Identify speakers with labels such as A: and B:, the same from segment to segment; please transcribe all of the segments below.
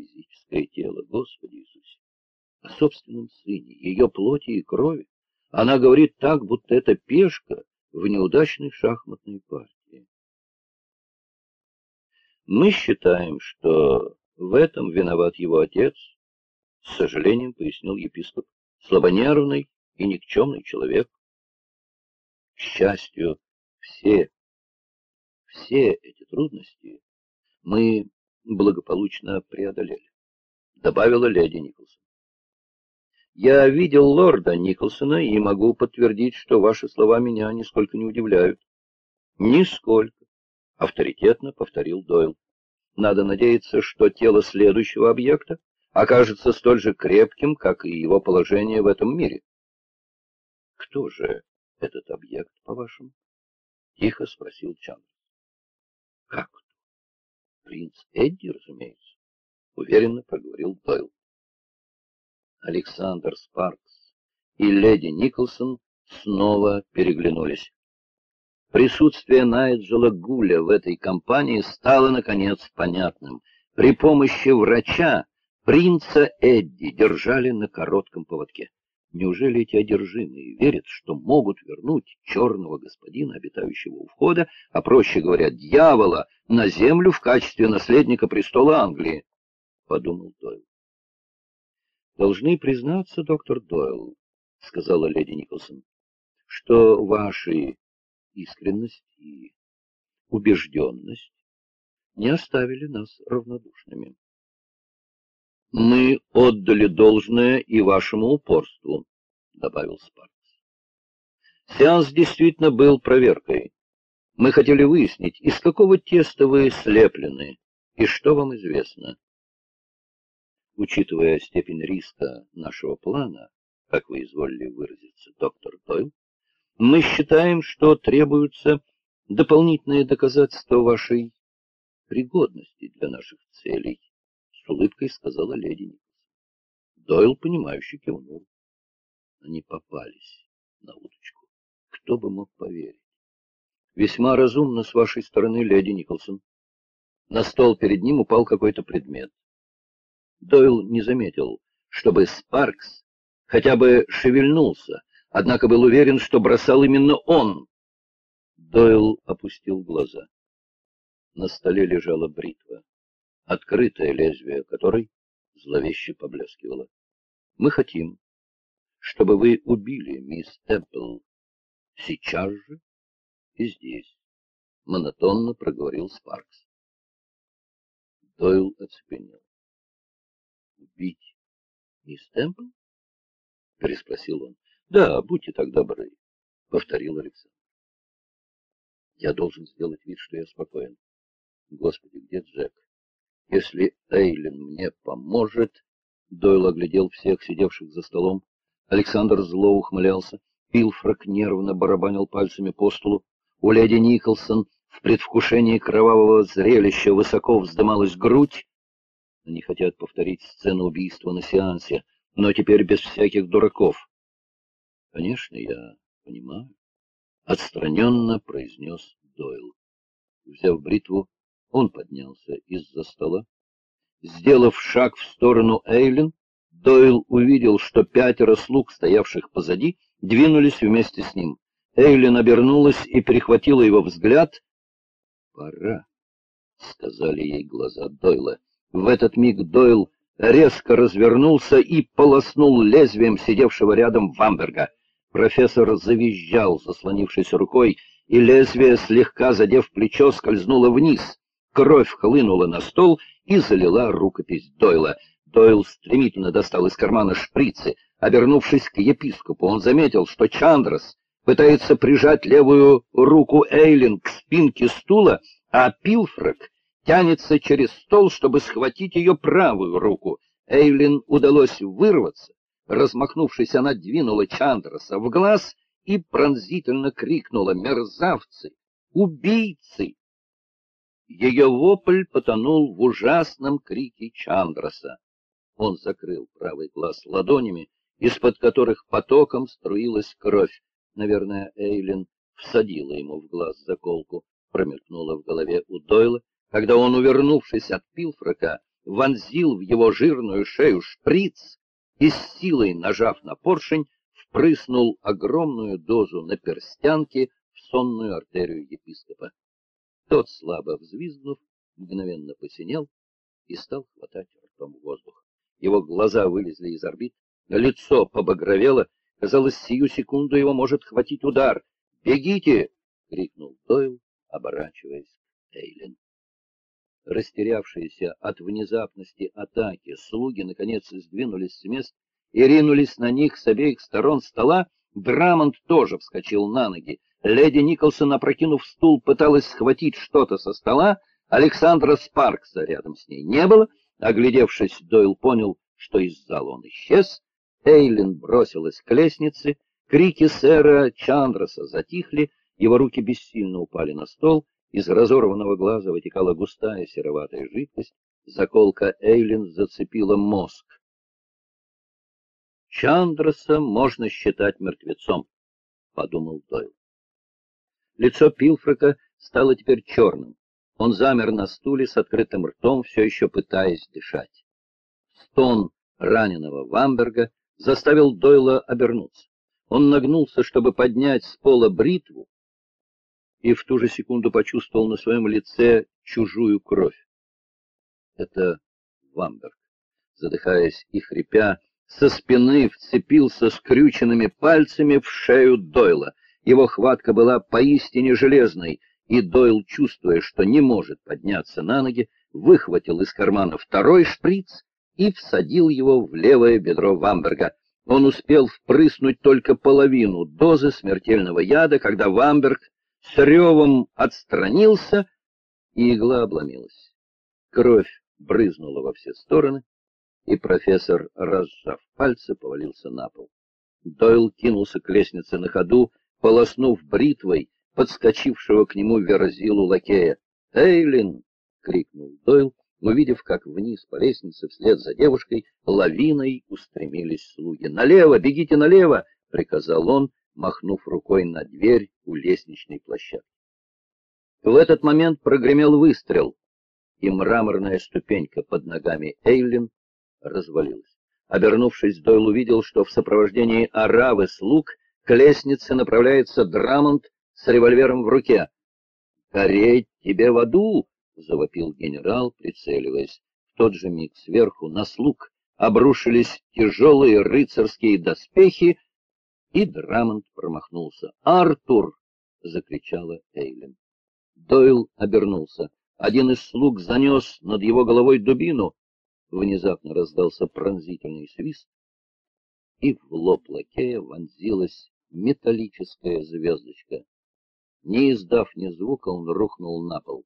A: физическое тело, Господи Иисусе, о собственном сыне, ее плоти и крови. Она говорит так, будто это пешка в неудачной шахматной партии. Мы считаем, что в этом виноват его отец, с сожалением пояснил епископ, слабонервный и никчемный человек. К счастью, все, все эти трудности мы благополучно преодолели, добавила леди Николсон. Я видел лорда Николсона и могу подтвердить, что ваши слова меня нисколько не удивляют. Нисколько, авторитетно повторил Дойл. Надо надеяться, что тело следующего объекта окажется столь же крепким, как и его положение в этом мире. Кто же этот объект, по-вашему? Тихо спросил Чан. Как? Принц Эдди, разумеется, уверенно проговорил Дойл. Александр Спаркс и леди Николсон снова переглянулись. Присутствие Найджела Гуля в этой компании стало, наконец, понятным. При помощи врача принца Эдди держали на коротком поводке. Неужели эти одержимые верят, что могут вернуть черного господина, обитающего у входа, а, проще говоря, дьявола, на землю в качестве наследника престола Англии? — подумал Дойл. — Должны признаться, доктор Дойл, — сказала леди Николсон, — что ваши искренность и убежденность не оставили нас равнодушными. Мы отдали должное и вашему упорству, добавил Спаркс. Сеанс действительно был проверкой. Мы хотели выяснить, из какого теста вы слеплены и что вам известно. Учитывая степень риска нашего плана, как вы изволили выразиться, доктор Дойл, мы считаем, что требуются дополнительные доказательства вашей пригодности для наших целей, улыбкой сказала леди Николс. Дойл, понимающе кивнул. Они попались на удочку. Кто бы мог поверить? Весьма разумно с вашей стороны, леди Николсон. На стол перед ним упал какой-то предмет. Дойл не заметил, чтобы Спаркс хотя бы шевельнулся, однако был уверен, что бросал именно он. Дойл опустил глаза. На столе лежала бритва, открытое лезвие которой зловеще поблескивало. Мы хотим, чтобы вы убили мисс Темпл сейчас же и здесь, — монотонно проговорил Спаркс. Дойл оцепенел. — Убить мисс Темпл? — переспросил он. Да, будьте так добры, — повторил Александр. Я должен сделать вид, что я спокоен. Господи, где Джек? Если Эйлин мне поможет... Дойл оглядел всех сидевших за столом. Александр зло ухмылялся. Пилфрак нервно барабанил пальцами по столу. У леди Николсон в предвкушении кровавого зрелища высоко вздымалась грудь. Они хотят повторить сцену убийства на сеансе, но теперь без всяких дураков. Конечно, я понимаю. Отстраненно произнес Дойл. Взяв бритву, он поднялся из-за стола. Сделав шаг в сторону Эйлин, Дойл увидел, что пятеро слуг, стоявших позади, двинулись вместе с ним. Эйлин обернулась и перехватила его взгляд. «Пора», — сказали ей глаза Дойла. В этот миг Дойл резко развернулся и полоснул лезвием сидевшего рядом Вамберга. Профессор завизжал, заслонившись рукой, и лезвие, слегка задев плечо, скользнуло вниз. Кровь хлынула на стол и залила рукопись Дойла. Дойл стремительно достал из кармана шприцы. Обернувшись к епископу, он заметил, что Чандрас пытается прижать левую руку Эйлин к спинке стула, а Пилфрак тянется через стол, чтобы схватить ее правую руку. Эйлин удалось вырваться, Размахнувшись, она двинула Чандраса в глаз и пронзительно крикнула «Мерзавцы! Убийцы!» Ее вопль потонул в ужасном крике Чандраса. Он закрыл правый глаз ладонями, из-под которых потоком струилась кровь. Наверное, Эйлин всадила ему в глаз заколку, промелькнула в голове у Дойла, когда он, увернувшись от Пилфрака, вонзил в его жирную шею шприц и с силой, нажав на поршень, впрыснул огромную дозу на перстянке в сонную артерию епископа. Тот, слабо взвизгнув, мгновенно посинел и стал хватать ртом воздух. Его глаза вылезли из орбит, лицо побагровело, казалось, сию секунду его может хватить удар. «Бегите!» — крикнул Дойл, оборачиваясь к Эйлин. Растерявшиеся от внезапности атаки, слуги наконец сдвинулись с мест и ринулись на них с обеих сторон стола. Драмонт тоже вскочил на ноги. Леди Николсон, опрокинув стул, пыталась схватить что-то со стола. Александра Спаркса рядом с ней не было. Оглядевшись, Дойл понял, что из зала он исчез. Эйлин бросилась к лестнице. Крики сэра Чандраса затихли, его руки бессильно упали на стол. Из разорванного глаза вытекала густая сероватая жидкость. Заколка Эйлин зацепила мозг. Чандраса можно считать мертвецом, — подумал Дойл. Лицо Пилфрека стало теперь черным. Он замер на стуле с открытым ртом, все еще пытаясь дышать. Стон раненого Вамберга заставил Дойла обернуться. Он нагнулся, чтобы поднять с пола бритву, и в ту же секунду почувствовал на своем лице чужую кровь. Это Вамберг. Задыхаясь и хрипя, со спины вцепился скрюченными пальцами в шею Дойла. Его хватка была поистине железной, и Дойл, чувствуя, что не может подняться на ноги, выхватил из кармана второй шприц и всадил его в левое бедро Вамберга. Он успел впрыснуть только половину дозы смертельного яда, когда Вамберг с ревом отстранился, и игла обломилась. Кровь брызнула во все стороны, и профессор, разжав пальцы, повалился на пол. Дойл кинулся к лестнице на ходу, полоснув бритвой подскочившего к нему верзилу лакея. «Эйлин!» — крикнул Дойл, увидев, как вниз по лестнице вслед за девушкой лавиной устремились слуги. «Налево! Бегите налево!» — приказал он, махнув рукой на дверь у лестничной площадки. В этот момент прогремел выстрел, и мраморная ступенька под ногами Эйлин развалилась. Обернувшись, Дойл увидел, что в сопровождении оравы слуг к лестнице направляется Драмонт с револьвером в руке. «Гореть тебе в аду!» — завопил генерал, прицеливаясь. В тот же миг сверху на слуг обрушились тяжелые рыцарские доспехи, и Драмонт промахнулся. «Артур!» — закричала Эйлин. Дойл обернулся. Один из слуг занес над его головой дубину. Внезапно раздался пронзительный свист, и в лоб лакея вонзилась металлическая звездочка. Не издав ни звука, он рухнул на пол.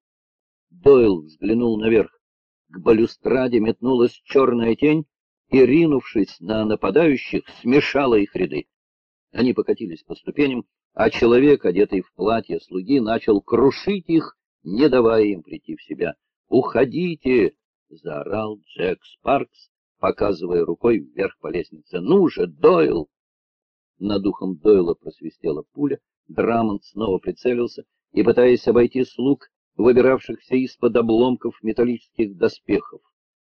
A: Дойл взглянул наверх. К балюстраде метнулась черная тень и, ринувшись на нападающих, смешала их ряды. Они покатились по ступеням, а человек, одетый в платье слуги, начал крушить их, не давая им прийти в себя. «Уходите!» — заорал Джек Спаркс, показывая рукой вверх по лестнице. «Ну же, Дойл!» Над ухом Дойла просвистела пуля, Драмонт снова прицелился и, пытаясь обойти слуг, выбиравшихся из-под обломков металлических доспехов.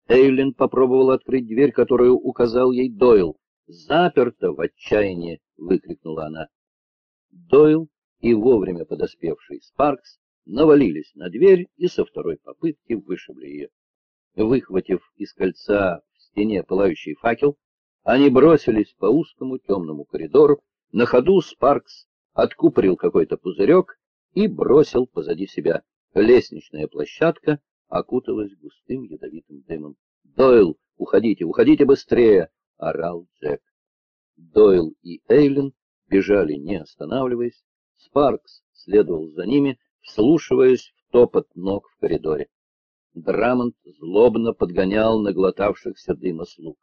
A: Эйлин попробовала открыть дверь, которую указал ей Дойл. «Заперто!» — в отчаянии выкрикнула она. Дойл и вовремя подоспевший Спаркс навалились на дверь и со второй попытки вышибли ее. Выхватив из кольца стене пылающий факел, они бросились по узкому темному коридору. На ходу Спаркс откупорил какой-то пузырек и бросил позади себя. Лестничная площадка окуталась густым ядовитым дымом. «Дойл, уходите, уходите быстрее!» — орал Джек. Дойл и Эйлин бежали, не останавливаясь. Спаркс следовал за ними, вслушиваясь в топот ног в коридоре. Драмонт злобно подгонял наглотавшихся дыма слуг.